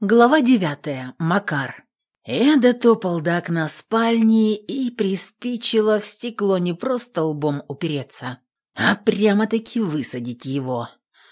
Глава девятая. Макар. Я дотопал до окна спальни и приспичило в стекло не просто лбом упереться, а прямо-таки высадить его.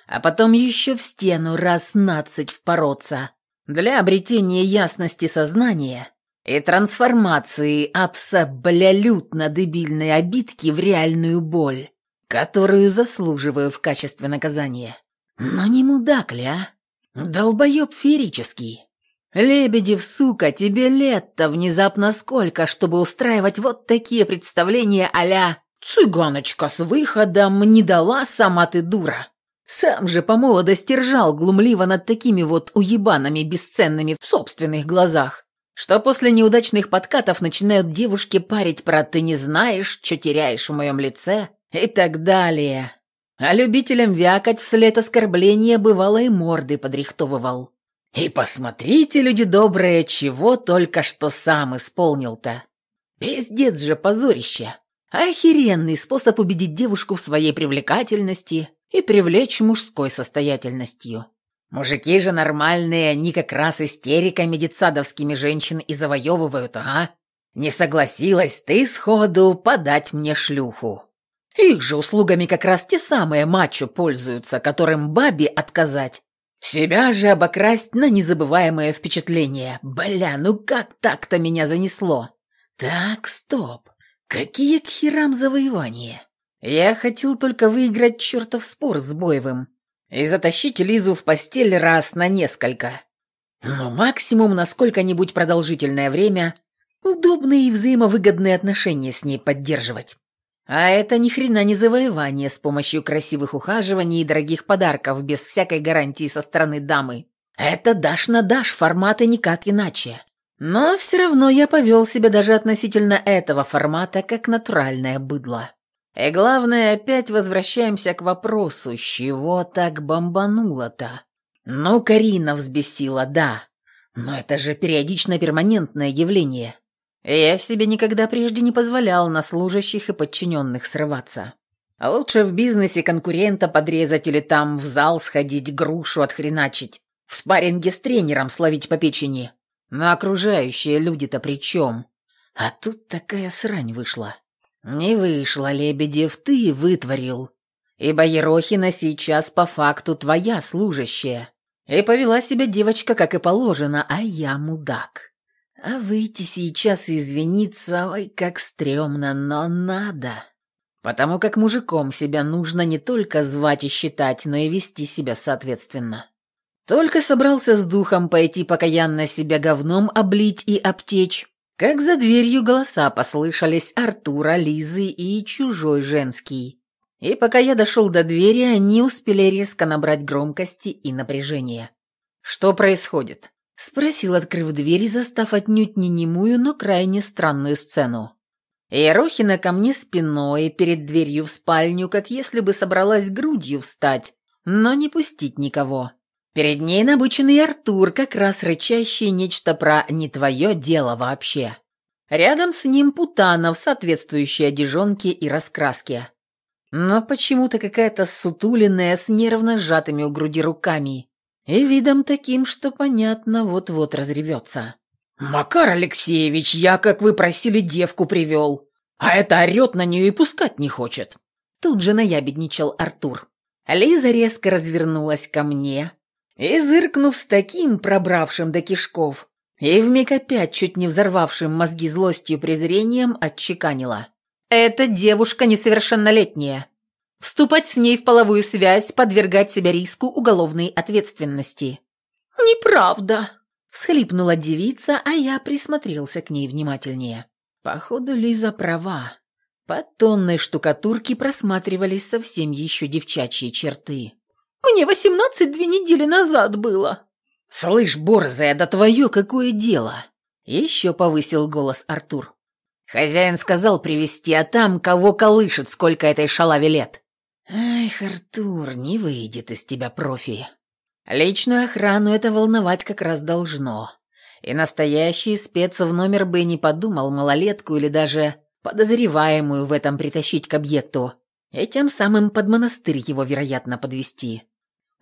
А потом еще в стену раз нацать впороться для обретения ясности сознания и трансформации абсолютно-дебильной обидки в реальную боль, которую заслуживаю в качестве наказания. Но не мудак ли, а? Долбоеб феерический. Лебедев, сука, тебе лет-то внезапно сколько, чтобы устраивать вот такие представления а-ля «Цыганочка с выходом не дала, сама ты дура». Сам же по молодости ржал глумливо над такими вот уебанами бесценными в собственных глазах, что после неудачных подкатов начинают девушки парить про «ты не знаешь, что теряешь в моем лице» и так далее. А любителям вякать вслед оскорбления бывало и морды подрихтовывал. И посмотрите, люди добрые, чего только что сам исполнил-то. Пиздец же позорище. Охеренный способ убедить девушку в своей привлекательности и привлечь мужской состоятельностью. Мужики же нормальные, они как раз истериками детсадовскими женщин и завоевывают, а? Не согласилась ты сходу подать мне шлюху. Их же услугами как раз те самые мачо пользуются, которым бабе отказать. Себя же обокрасть на незабываемое впечатление. Бля, ну как так-то меня занесло? Так, стоп. Какие к херам завоевания? Я хотел только выиграть чертов спор с Боевым и затащить Лизу в постель раз на несколько. Но максимум на сколько-нибудь продолжительное время удобные и взаимовыгодные отношения с ней поддерживать. А это ни хрена не завоевание с помощью красивых ухаживаний и дорогих подарков без всякой гарантии со стороны дамы. Это дашь на дашь форматы никак иначе. Но все равно я повел себя даже относительно этого формата как натуральное быдло. И главное, опять возвращаемся к вопросу, с чего так бомбануло-то? Ну, Карина взбесила, да. Но это же периодично-перманентное явление. Я себе никогда прежде не позволял на служащих и подчиненных срываться. А лучше в бизнесе конкурента подрезать или там в зал сходить, грушу отхреначить, в спарринге с тренером словить по печени. Но окружающие люди-то при чем? А тут такая срань вышла. Не вышла, Лебедев, ты вытворил. Ибо Ерохина сейчас по факту твоя служащая. И повела себя девочка, как и положено, а я мудак. А выйти сейчас и извиниться, ой, как стрёмно, но надо. Потому как мужиком себя нужно не только звать и считать, но и вести себя соответственно. Только собрался с духом пойти покаянно себя говном облить и обтечь, как за дверью голоса послышались Артура, Лизы и чужой женский. И пока я дошел до двери, они успели резко набрать громкости и напряжения. Что происходит? Спросил, открыв дверь и застав отнюдь не немую, но крайне странную сцену. Ерохина ко мне спиной перед дверью в спальню, как если бы собралась грудью встать, но не пустить никого. Перед ней набученный Артур, как раз рычащий нечто про «не твое дело вообще». Рядом с ним Путана в соответствующей одежонке и раскраске. Но почему-то какая-то сутуленная с нервно сжатыми у груди руками и видом таким, что, понятно, вот-вот разревется. «Макар Алексеевич, я, как вы просили, девку привел, а это орет на нее и пускать не хочет». Тут же наябедничал Артур. Лиза резко развернулась ко мне и, зыркнув с таким пробравшим до кишков и вмиг опять чуть не взорвавшим мозги злостью презрением, отчеканила. «Эта девушка несовершеннолетняя. Вступать с ней в половую связь, подвергать себя риску уголовной ответственности. «Неправда», – всхлипнула девица, а я присмотрелся к ней внимательнее. Походу, Лиза права. Под тонной штукатурки просматривались совсем еще девчачьи черты. «Мне восемнадцать две недели назад было». «Слышь, борзая, да твое какое дело?» Еще повысил голос Артур. Хозяин сказал привести, а там кого колышет, сколько этой шалаве лет. «Эх, Артур, не выйдет из тебя профи. Личную охрану это волновать как раз должно. И настоящий спец в номер бы не подумал малолетку или даже подозреваемую в этом притащить к объекту, и тем самым под монастырь его, вероятно, подвести.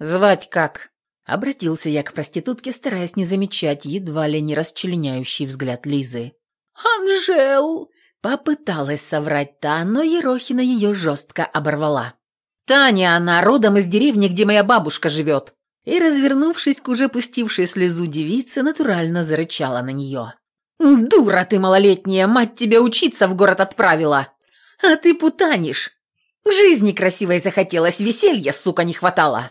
Звать как? Обратился я к проститутке, стараясь не замечать едва ли не расчленяющий взгляд Лизы. «Анжел!» Попыталась соврать та, но Ерохина ее жестко оборвала. «Таня, она родом из деревни, где моя бабушка живет!» И, развернувшись к уже пустившей слезу девице, натурально зарычала на нее. «Дура ты малолетняя, мать тебя учиться в город отправила! А ты путанишь! Жизни красивой захотелось, веселья, сука, не хватало!»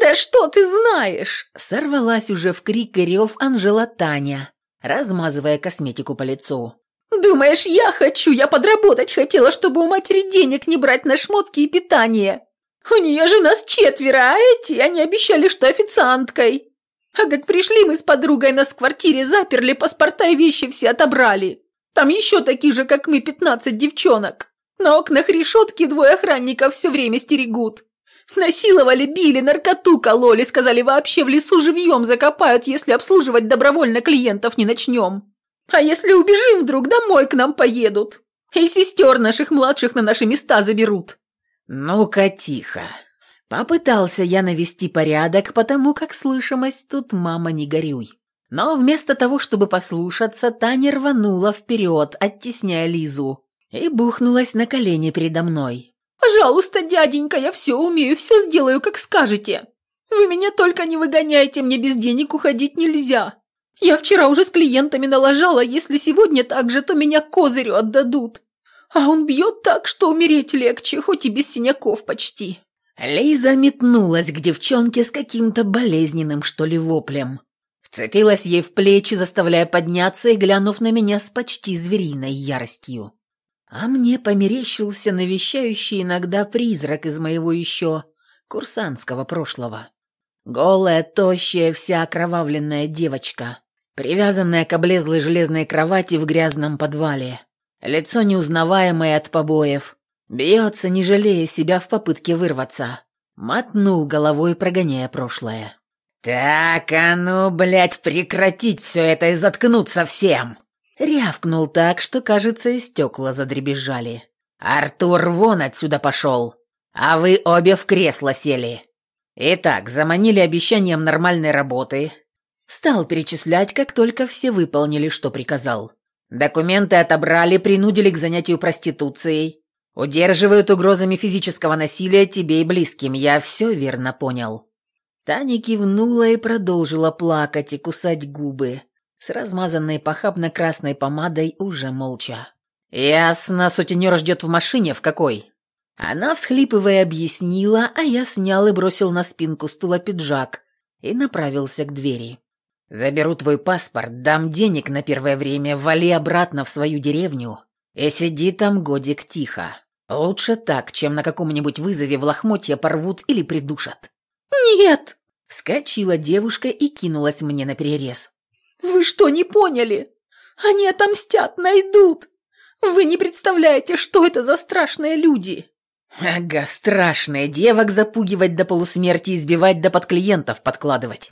«Да что ты знаешь?» Сорвалась уже в крик и рев Анжела Таня, размазывая косметику по лицу. «Думаешь, я хочу? Я подработать хотела, чтобы у матери денег не брать на шмотки и питание. У нее же нас четверо, а эти, они обещали, что официанткой. А как пришли мы с подругой, нас в квартире заперли, паспорта и вещи все отобрали. Там еще такие же, как мы, пятнадцать девчонок. На окнах решетки двое охранников все время стерегут. Насиловали, били, наркоту кололи, сказали, вообще в лесу живьем закопают, если обслуживать добровольно клиентов не начнем. А если убежим вдруг, домой к нам поедут. И сестер наших младших на наши места заберут. Ну-ка, тихо. Попытался я навести порядок, потому как слышимость тут мама не горюй. Но вместо того, чтобы послушаться, Таня рванула вперед, оттесняя Лизу, и бухнулась на колени передо мной. «Пожалуйста, дяденька, я все умею, все сделаю, как скажете. Вы меня только не выгоняйте, мне без денег уходить нельзя. Я вчера уже с клиентами налажала, если сегодня так же, то меня козырю отдадут. А он бьет так, что умереть легче, хоть и без синяков почти». Лиза метнулась к девчонке с каким-то болезненным, что ли, воплем. Вцепилась ей в плечи, заставляя подняться и глянув на меня с почти звериной яростью. А мне померещился навещающий иногда призрак из моего еще курсантского прошлого. Голая, тощая, вся окровавленная девочка, привязанная к облезлой железной кровати в грязном подвале. Лицо неузнаваемое от побоев. Бьется, не жалея себя в попытке вырваться. Мотнул головой, прогоняя прошлое. «Так, а ну, блядь, прекратить все это и заткнуться всем!» Рявкнул так, что, кажется, и стекла задребезжали. «Артур вон отсюда пошел, а вы обе в кресло сели. Итак, заманили обещанием нормальной работы». Стал перечислять, как только все выполнили, что приказал. Документы отобрали, принудили к занятию проституцией. Удерживают угрозами физического насилия тебе и близким. Я все верно понял. Таня кивнула и продолжила плакать и кусать губы с размазанной похабно-красной помадой уже молча. «Ясно, сутенер ждет в машине, в какой?» Она, всхлипывая, объяснила, а я снял и бросил на спинку стула пиджак и направился к двери. «Заберу твой паспорт, дам денег на первое время, вали обратно в свою деревню и сиди там годик тихо. Лучше так, чем на каком-нибудь вызове в лохмотья порвут или придушат». «Нет!» — вскочила девушка и кинулась мне на перерез. «Вы что, не поняли? Они отомстят, найдут! Вы не представляете, что это за страшные люди!» «Ага, страшные девок запугивать до полусмерти, избивать да под клиентов подкладывать!»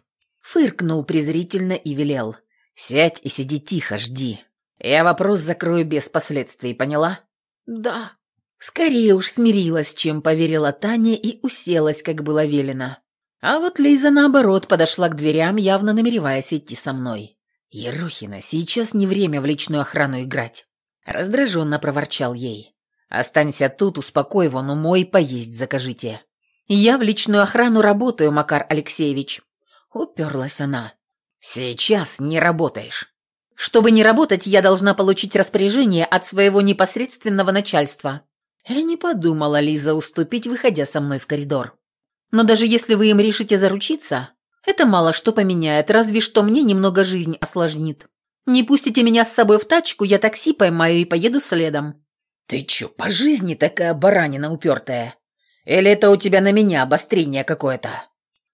Фыркнул презрительно и велел. «Сядь и сиди тихо, жди. Я вопрос закрою без последствий, поняла?» «Да». Скорее уж смирилась, чем поверила Таня и уселась, как было велено. А вот Лиза, наоборот, подошла к дверям, явно намереваясь идти со мной. «Ерохина, сейчас не время в личную охрану играть», — раздраженно проворчал ей. «Останься тут, успокой вон, умой, поесть закажите». «Я в личную охрану работаю, Макар Алексеевич», — уперлась она. «Сейчас не работаешь». «Чтобы не работать, я должна получить распоряжение от своего непосредственного начальства». Я не подумала Лиза уступить, выходя со мной в коридор. «Но даже если вы им решите заручиться, это мало что поменяет, разве что мне немного жизнь осложнит. Не пустите меня с собой в тачку, я такси поймаю и поеду следом». «Ты чё, по жизни такая баранина упертая? Или это у тебя на меня обострение какое-то?»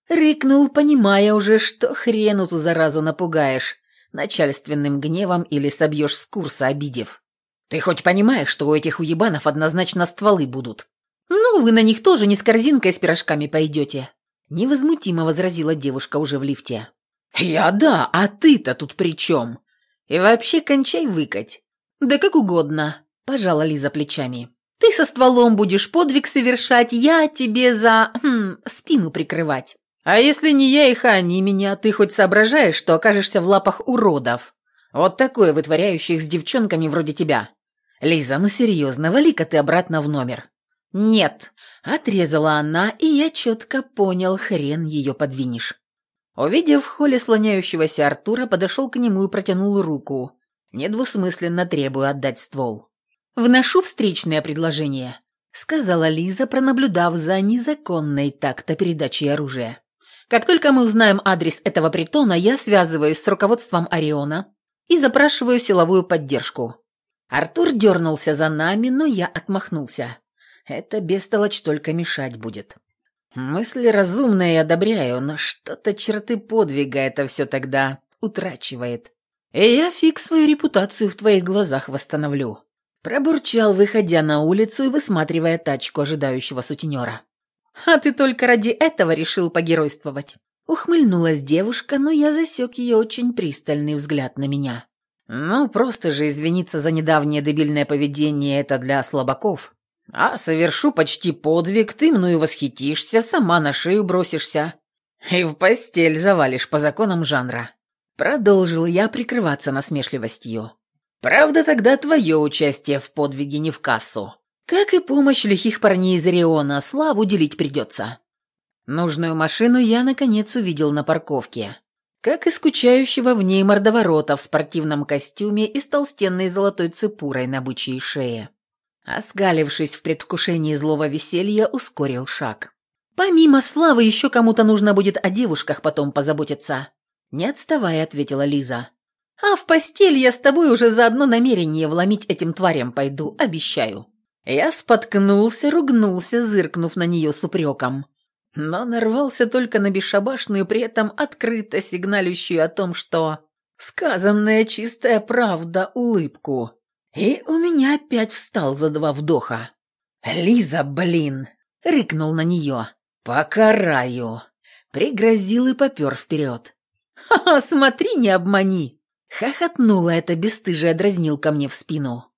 Рыкнул, понимая уже, что хрен эту заразу напугаешь, начальственным гневом или собьешь с курса, обидев. «Ты хоть понимаешь, что у этих уебанов однозначно стволы будут?» «Ну, вы на них тоже не с корзинкой с пирожками пойдете», Невозмутимо возразила девушка уже в лифте. «Я да, а ты-то тут при чем? И вообще кончай выкать». «Да как угодно», – пожала Лиза плечами. «Ты со стволом будешь подвиг совершать, я тебе за... Хм, спину прикрывать. А если не я их, а они меня, ты хоть соображаешь, что окажешься в лапах уродов? Вот такое вытворяющих с девчонками вроде тебя. Лиза, ну серьезно, вали-ка ты обратно в номер. Нет, отрезала она, и я четко понял, хрен ее подвинешь. Увидев в холле слоняющегося Артура, подошел к нему и протянул руку, недвусмысленно требуя отдать ствол. «Вношу встречное предложение», — сказала Лиза, пронаблюдав за незаконной так-то передачей оружия. «Как только мы узнаем адрес этого притона, я связываюсь с руководством Ориона и запрашиваю силовую поддержку». Артур дернулся за нами, но я отмахнулся. «Это бестолочь только мешать будет». Мысли разумные одобряю, но что-то черты подвига это все тогда утрачивает. И я фиг свою репутацию в твоих глазах восстановлю. Пробурчал, выходя на улицу и высматривая тачку ожидающего сутенера. «А ты только ради этого решил погеройствовать?» Ухмыльнулась девушка, но я засек ее очень пристальный взгляд на меня. «Ну, просто же извиниться за недавнее дебильное поведение – это для слабаков. А совершу почти подвиг, ты мною восхитишься, сама на шею бросишься и в постель завалишь по законам жанра. Продолжил я прикрываться насмешливостью. Правда, тогда твое участие в подвиге не в кассу. Как и помощь лихих парней из Ориона, славу делить придется. Нужную машину я, наконец, увидел на парковке. Как и скучающего в ней мордоворота в спортивном костюме и с толстенной золотой цепурой на бычьей шее. Оскалившись в предвкушении злого веселья, ускорил шаг. «Помимо славы еще кому-то нужно будет о девушках потом позаботиться», — не отставая, ответила Лиза. «А в постель я с тобой уже за одно намерение вломить этим тварям пойду, обещаю». Я споткнулся, ругнулся, зыркнув на нее с упреком. Но нарвался только на бесшабашную, при этом открыто сигналющую о том, что сказанная чистая правда улыбку. И у меня опять встал за два вдоха. «Лиза, блин!» — рыкнул на нее. «Покараю!» Пригрозил и попер вперед. «Ха-ха, смотри, не обмани!» Хохотнула эта бесстыжая дразнилка мне в спину.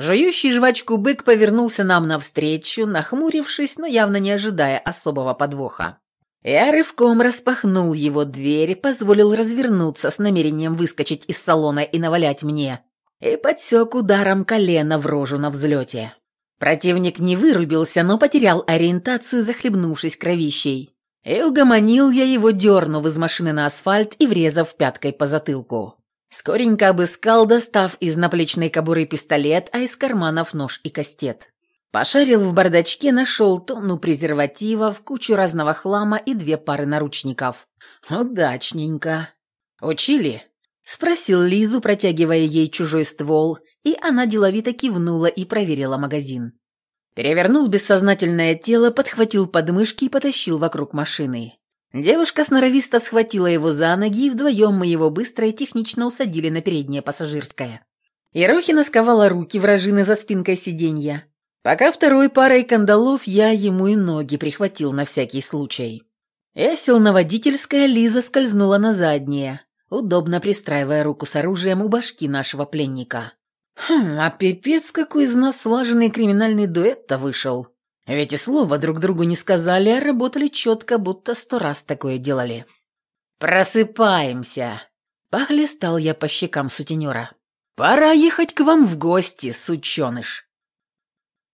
Жующий жвачку бык повернулся нам навстречу, нахмурившись, но явно не ожидая особого подвоха. Я рывком распахнул его дверь, позволил развернуться с намерением выскочить из салона и навалять мне и подсек ударом колена в рожу на взлете. Противник не вырубился, но потерял ориентацию, захлебнувшись кровищей. И угомонил я его, дернув из машины на асфальт и врезав пяткой по затылку. Скоренько обыскал, достав из наплечной кобуры пистолет, а из карманов нож и кастет. Пошарил в бардачке, нашел тонну презервативов, кучу разного хлама и две пары наручников. Удачненько. Учили? Спросил Лизу, протягивая ей чужой ствол, и она деловито кивнула и проверила магазин. Перевернул бессознательное тело, подхватил подмышки и потащил вокруг машины. Девушка сноровисто схватила его за ноги, и вдвоем мы его быстро и технично усадили на переднее пассажирское. Ерохина сковала руки вражины за спинкой сиденья, пока второй парой кандалов я ему и ноги прихватил на всякий случай. Я сел на водительское, Лиза скользнула на заднее удобно пристраивая руку с оружием у башки нашего пленника. «Хм, а пипец какой из нас слаженный криминальный дуэт-то вышел. Ведь и слова друг другу не сказали, а работали четко, будто сто раз такое делали». «Просыпаемся!» — похлестал я по щекам сутенера. «Пора ехать к вам в гости, сученыш!»